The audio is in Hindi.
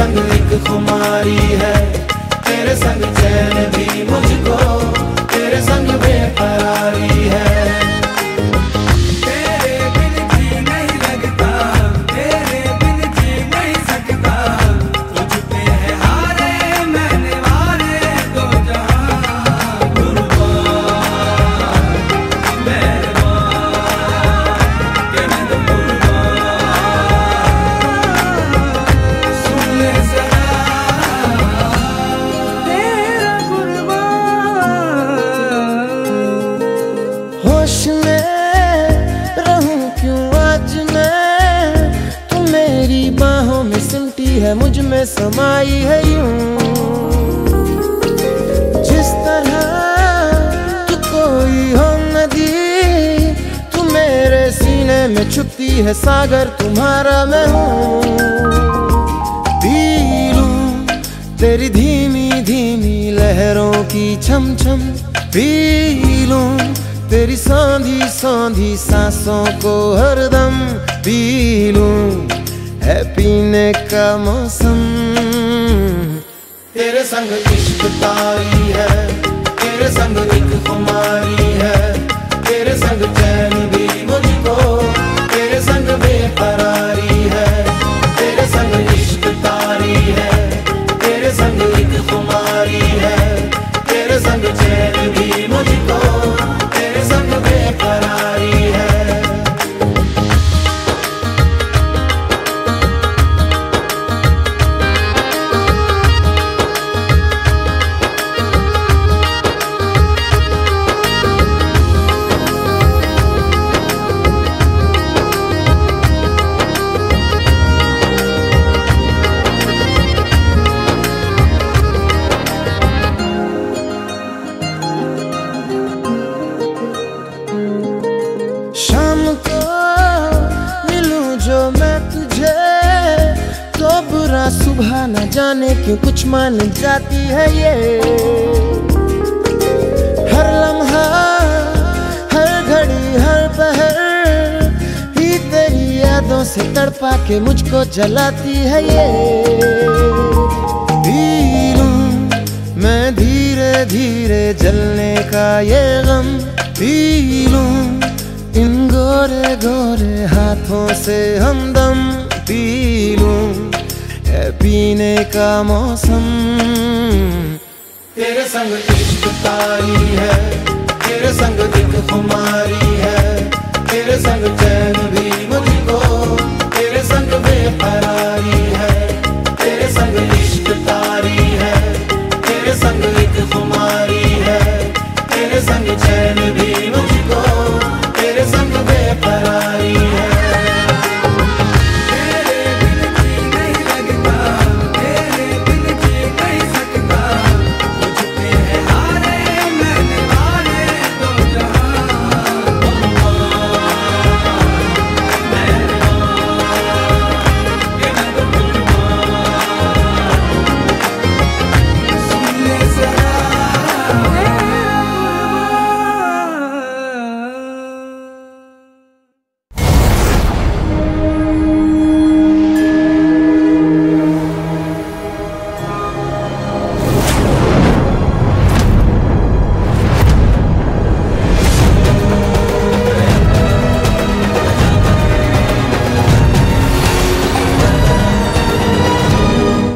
संग एक खुमारी है। तेरे संग चैन भी मुझको तेरे संग बेकरारी है। समाई है यूँ। जिस तरह तू कोई हो नदी, तू मेरे सीने में छुपती है सागर, तुम्हारा मैं हूँ। तेरी धीमी धीमी लहरों की छम छम पी लूँ तेरी सांधी सांधी सांसों को हरदम पी लूँ है पीने का मौसम। तेरे संग इश्क तारी है, तेरे संग एक कुमारी है, तेरे संग जाने क्यों कुछ मान जाती है ये? हर लम्हा, हर घड़ी, हर पहर ही तेरी यादों से तड़पा के मुझको जलाती है ये। लूँ मैं धीरे धीरे जलने का ये गम पी लूँ इन गोरे गोरे हाथों से हमदम पी पीने का मौसम। तेरे संग इश्क तारी है तेरे संग दिल खुमारी है।